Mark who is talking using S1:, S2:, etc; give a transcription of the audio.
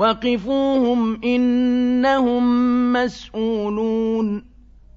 S1: وَقِفُوهُمْ ۖ إِنَّهُم مسؤولون